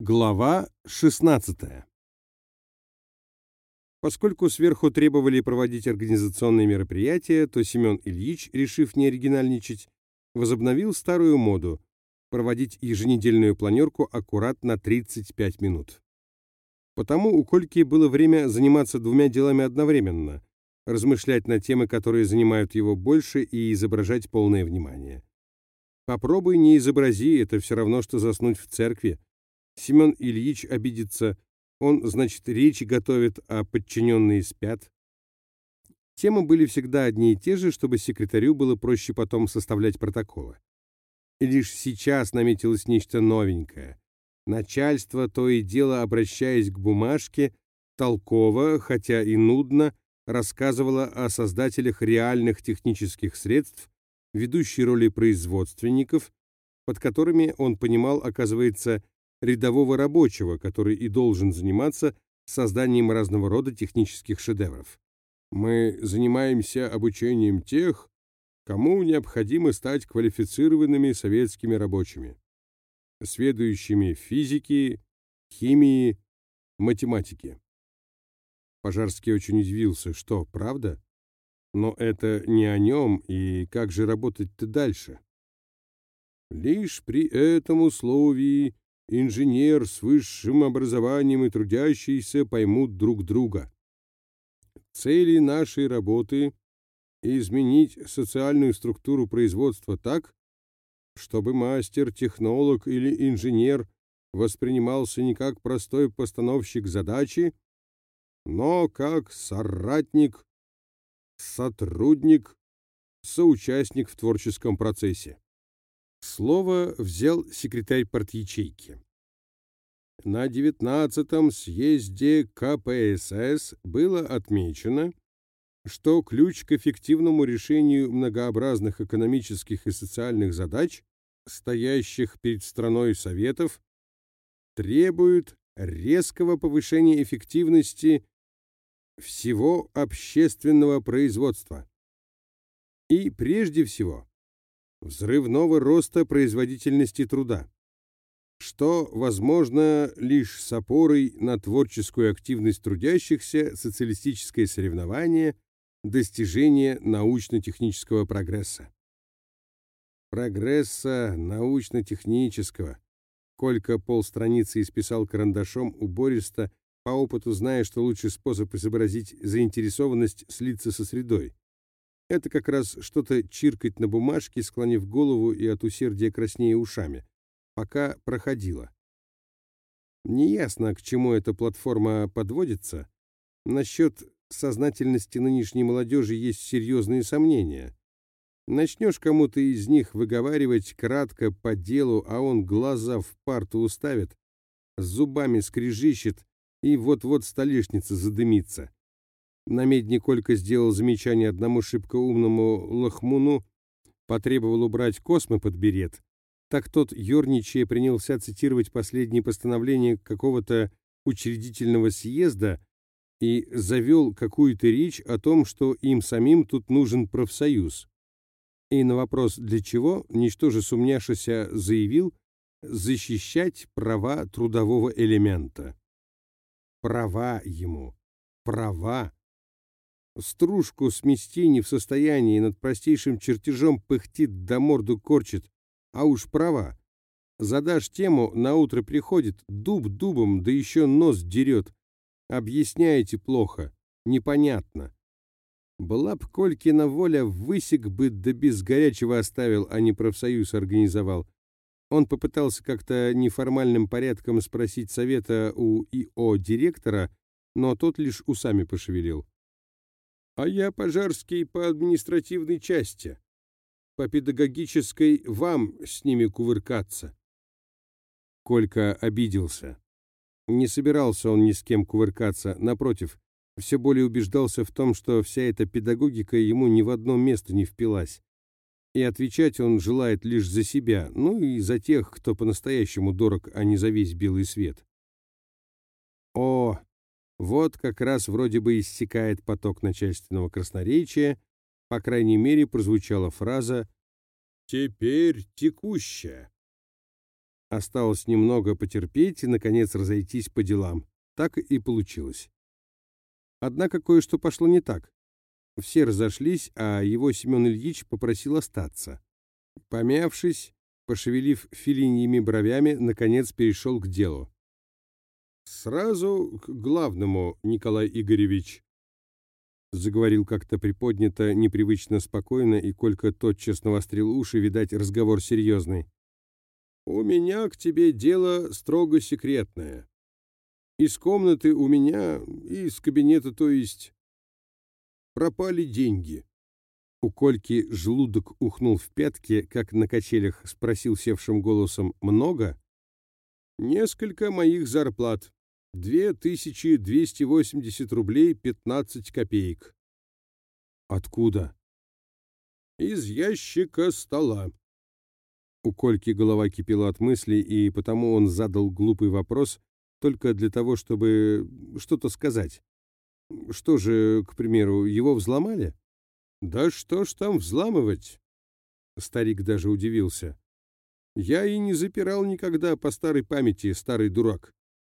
Глава 16. Поскольку сверху требовали проводить организационные мероприятия, то Семен Ильич, решив не оригинальничать, возобновил старую моду – проводить еженедельную планерку аккурат на 35 минут. Потому у Кольки было время заниматься двумя делами одновременно – размышлять на темы, которые занимают его больше, и изображать полное внимание. Попробуй не изобрази, это все равно, что заснуть в церкви – Семен Ильич обидится. Он, значит, речи готовит, а подчиненные спят. Темы были всегда одни и те же, чтобы секретарю было проще потом составлять протоколы. И лишь сейчас наметилось нечто новенькое. Начальство, то и дело обращаясь к бумажке, толково, хотя и нудно, рассказывало о создателях реальных технических средств, ведущей роли производственников, под которыми он понимал, оказывается, рядового рабочего, который и должен заниматься созданием разного рода технических шедевров. Мы занимаемся обучением тех, кому необходимо стать квалифицированными советскими рабочими, сведущими физики, химии, математики. Пожарский очень удивился, что, правда? Но это не о нем, и как же работать-то дальше? Лишь при этом условии инженер с высшим образованием и трудящийся поймут друг друга. Цели нашей работы – изменить социальную структуру производства так, чтобы мастер, технолог или инженер воспринимался не как простой постановщик задачи, но как соратник, сотрудник, соучастник в творческом процессе. Слово взял секретарь партячейки. На 19-м съезде КПСС было отмечено, что ключ к эффективному решению многообразных экономических и социальных задач, стоящих перед страной Советов, требует резкого повышения эффективности всего общественного производства. И прежде всего взрывного роста производительности труда, что возможно лишь с опорой на творческую активность трудящихся, социалистическое соревнование, достижение научно-технического прогресса. Прогресса научно-технического. Колька полстраницы исписал карандашом убористо, по опыту зная, что лучший способ изобразить заинтересованность слиться со средой. Это как раз что-то чиркать на бумажке, склонив голову и от усердия краснее ушами. Пока проходило. Неясно, к чему эта платформа подводится. Насчет сознательности нынешней молодежи есть серьезные сомнения. Начнешь кому-то из них выговаривать кратко по делу, а он глаза в парту уставит, зубами скрежищет, и вот-вот столешница задымится. На медне Колька сделал замечание одному шибко умному лохмуну, потребовал убрать космы под берет. Так тот, ерничая, принялся цитировать последние постановления какого-то учредительного съезда и завел какую-то речь о том, что им самим тут нужен профсоюз. И на вопрос «для чего?» ничтоже сумняшися заявил «защищать права трудового элемента». Права ему. Права. Стружку смести не в состоянии, над простейшим чертежом пыхтит да морду корчит. А уж права. Задашь тему, на утро приходит, дуб дубом, да еще нос дерет. Объясняете плохо, непонятно. Была б Колькина воля, высек бы, да без горячего оставил, а не профсоюз организовал. Он попытался как-то неформальным порядком спросить совета у ИО директора, но тот лишь усами пошевелил. А я пожарский по административной части. По педагогической вам с ними кувыркаться. Колька обиделся. Не собирался он ни с кем кувыркаться, напротив, все более убеждался в том, что вся эта педагогика ему ни в одно место не впилась. И отвечать он желает лишь за себя, ну и за тех, кто по-настоящему дорог, а не за весь белый свет. О, вот как раз вроде бы иссякает поток начальственного красноречия, по крайней мере, прозвучала фраза «теперь текущая». Осталось немного потерпеть и, наконец, разойтись по делам. Так и получилось. Однако кое-что пошло не так. Все разошлись, а его Семен Ильич попросил остаться. Помявшись, пошевелив филиньими бровями, наконец перешел к делу. «Сразу к главному, Николай Игоревич», — заговорил как-то приподнято, непривычно спокойно, и Колька тотчас навострил уши, видать, разговор серьезный. «У меня к тебе дело строго секретное. Из комнаты у меня, из кабинета, то есть, пропали деньги». У Кольки желудок ухнул в пятки, как на качелях спросил севшим голосом «Много?» «Несколько моих зарплат. Две тысячи двести восемьдесят рублей пятнадцать копеек». «Откуда?» «Из ящика стола». У Кольки голова кипела от мыслей, и потому он задал глупый вопрос только для того, чтобы что-то сказать. Что же, к примеру, его взломали? «Да что ж там взламывать?» Старик даже удивился. «Я и не запирал никогда по старой памяти, старый дурак.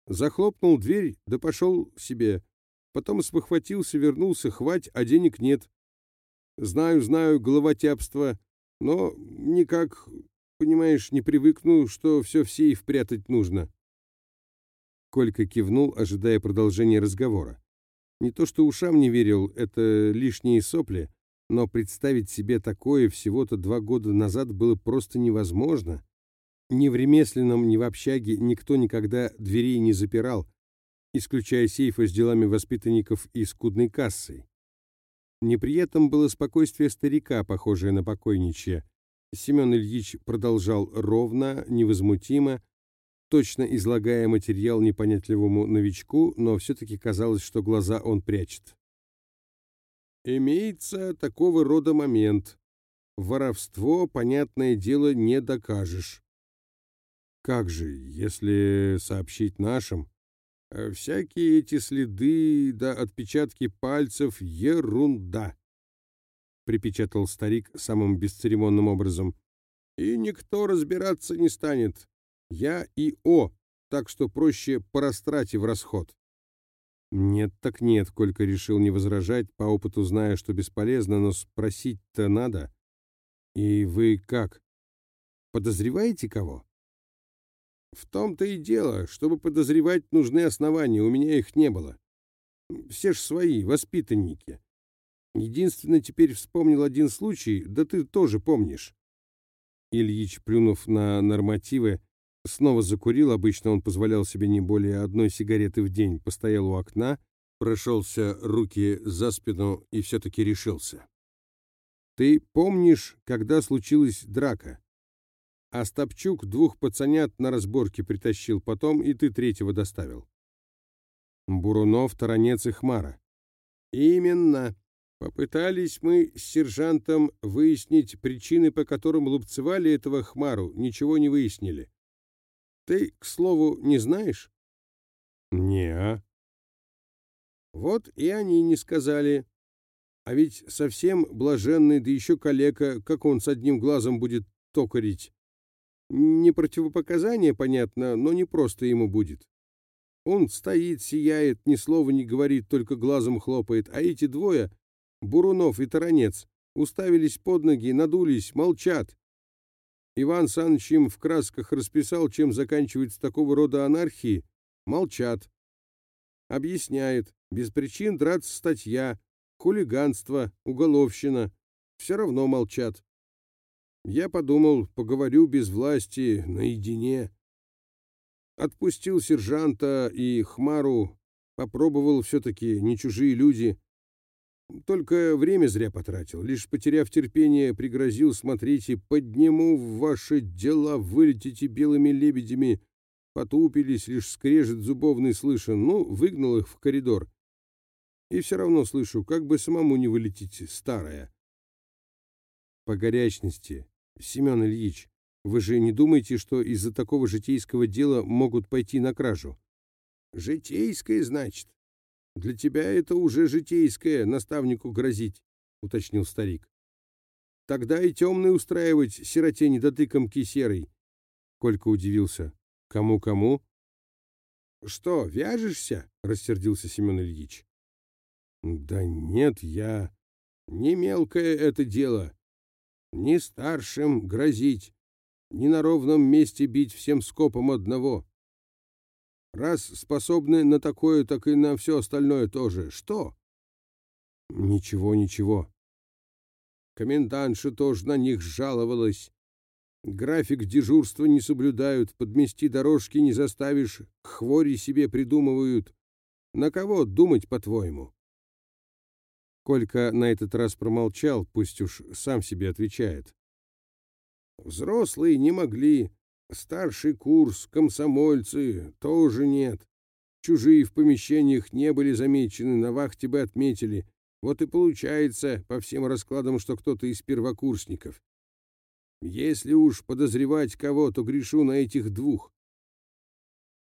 Захлопнул дверь, да пошел себе. Потом спохватился, вернулся, хвать, а денег нет. Знаю, знаю, головотяпство, но никак, понимаешь, не привыкну, что все в сейф прятать нужно». Колька кивнул, ожидая продолжения разговора. Не то что ушам не верил, это лишние сопли, но представить себе такое всего-то два года назад было просто невозможно. Ни в ремесленном, ни в общаге никто никогда дверей не запирал, исключая сейфы с делами воспитанников и скудной кассой. Неприятным было спокойствие старика, похожее на покойничье. Семен Ильич продолжал ровно, невозмутимо, точно излагая материал непонятливому новичку, но все-таки казалось, что глаза он прячет. Имеется такого рода момент. Воровство, понятное дело, не докажешь. Как же, если сообщить нашим? Э, всякие эти следы да отпечатки пальцев — ерунда, — припечатал старик самым бесцеремонным образом. И никто разбираться не станет. Я и О, так что проще по растрате в расход. Нет так нет, Колька решил не возражать, по опыту зная, что бесполезно, но спросить-то надо. И вы как? Подозреваете кого? В том-то и дело, чтобы подозревать, нужны основания, у меня их не было. Все ж свои, воспитанники. Единственное, теперь вспомнил один случай, да ты тоже помнишь. Ильич, плюнув на нормативы, Снова закурил, обычно он позволял себе не более одной сигареты в день, постоял у окна, прошелся руки за спину и все-таки решился. «Ты помнишь, когда случилась драка? Остапчук двух пацанят на разборке притащил потом, и ты третьего доставил. Бурунов, Таранец и Хмара. Именно. Попытались мы с сержантом выяснить причины, по которым лупцевали этого Хмару, ничего не выяснили. Ты, к слову, не знаешь? Не. -а. Вот и они не сказали. А ведь совсем блаженный, да еще калека, как он с одним глазом будет токарить. Не противопоказание, понятно, но не просто ему будет. Он стоит, сияет, ни слова не говорит, только глазом хлопает, а эти двое, Бурунов и Таранец, уставились под ноги, надулись, молчат. Иван Саныч им в красках расписал, чем заканчивается такого рода анархии. Молчат. Объясняет. Без причин драться статья, хулиганство, уголовщина. Все равно молчат. Я подумал, поговорю без власти, наедине. Отпустил сержанта и Хмару, попробовал все-таки, не чужие люди. Только время зря потратил. Лишь потеряв терпение, пригрозил, смотрите, подниму в ваши дела, вылетите белыми лебедями. Потупились, лишь скрежет зубовный слышен. Ну, выгнал их в коридор. И все равно слышу, как бы самому не вылететь, старая. По горячности. Семен Ильич, вы же не думаете, что из-за такого житейского дела могут пойти на кражу? Житейское, значит? Для тебя это уже житейское, наставнику грозить, уточнил старик. Тогда и темный устраивать сироте недотыкомки серой. Колька удивился. Кому-кому? Что, вяжешься? Рассердился Семен Ильич. Да нет, я... Не мелкое это дело. Не старшим грозить, не на ровном месте бить всем скопом одного. Раз способны на такое, так и на все остальное тоже. Что? Ничего, ничего. Комендантша тоже на них жаловалась. График дежурства не соблюдают, подмести дорожки не заставишь, хвори себе придумывают. На кого думать, по-твоему? Колька на этот раз промолчал, пусть уж сам себе отвечает. Взрослые не могли, старший курс, комсомольцы тоже нет. Чужие в помещениях не были замечены, на вахте бы отметили. Вот и получается по всем раскладам, что кто-то из первокурсников. Если уж подозревать кого, то грешу на этих двух.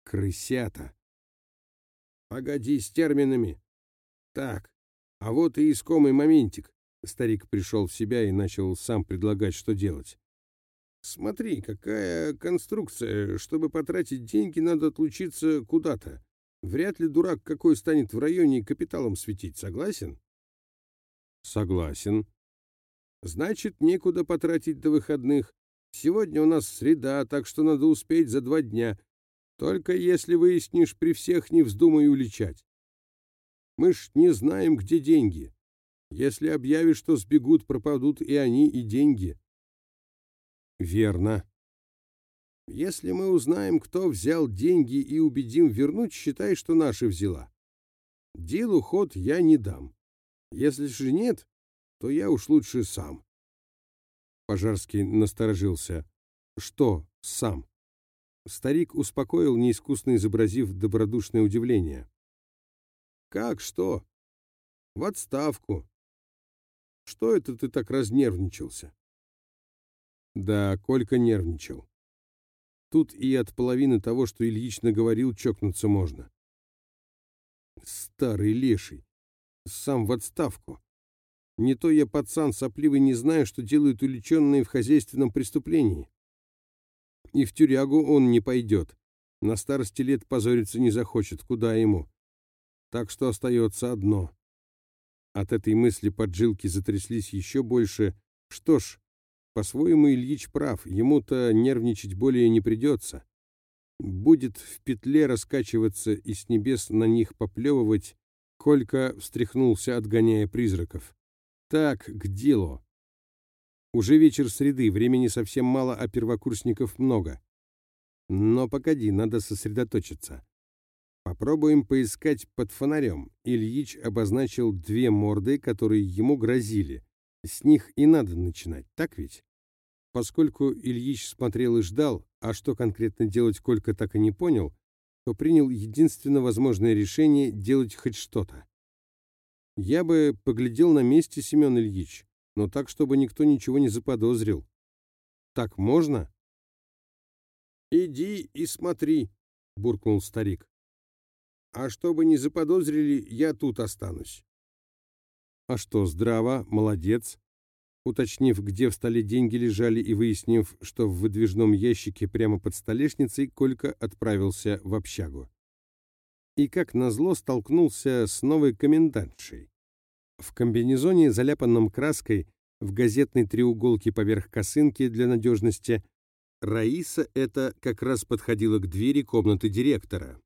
Крысята. Погоди с терминами. Так, а вот и искомый моментик. Старик пришел в себя и начал сам предлагать, что делать. Смотри, какая конструкция. Чтобы потратить деньги, надо отлучиться куда-то. Вряд ли дурак какой станет в районе капиталом светить. Согласен? Согласен. Значит, некуда потратить до выходных. Сегодня у нас среда, так что надо успеть за два дня. Только если выяснишь, при всех не вздумай уличать. Мы ж не знаем, где деньги. Если объявишь, что сбегут, пропадут и они, и деньги. Верно. Если мы узнаем, кто взял деньги и убедим вернуть, считай, что наши взяла. Делу ход я не дам. Если же нет, то я уж лучше сам. Пожарский насторожился. Что сам? Старик успокоил, неискусно изобразив добродушное удивление. Как что? В отставку. Что это ты так разнервничался? Да, Колька нервничал. Тут и от половины того, что Ильич наговорил, чокнуться можно. Старый леший. Сам в отставку. Не то я пацан сопливый не знаю, что делают уличенные в хозяйственном преступлении. И в тюрягу он не пойдет. На старости лет позориться не захочет, куда ему. Так что остается одно. От этой мысли поджилки затряслись еще больше. Что ж, по-своему Ильич прав, ему-то нервничать более не придется. Будет в петле раскачиваться и с небес на них поплевывать, Колька встряхнулся, отгоняя призраков. Так, к делу. Уже вечер среды, времени совсем мало, а первокурсников много. Но погоди, надо сосредоточиться. Попробуем поискать под фонарем. Ильич обозначил две морды, которые ему грозили. С них и надо начинать, так ведь? Поскольку Ильич смотрел и ждал, а что конкретно делать Колька так и не понял, то принял единственно возможное решение делать хоть что-то. Я бы поглядел на месте, Семен Ильич, но так, чтобы никто ничего не заподозрил. Так можно? «Иди и смотри», — буркнул старик. А чтобы не заподозрили, я тут останусь. А что, здраво, молодец. Уточнив, где в столе деньги лежали и выяснив, что в выдвижном ящике прямо под столешницей, Колька отправился в общагу. И как назло столкнулся с новой комендантшей. В комбинезоне, заляпанном краской, в газетной треуголке поверх косынки для надежности, Раиса это как раз подходила к двери комнаты директора.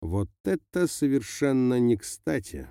Вот это совершенно не кстати.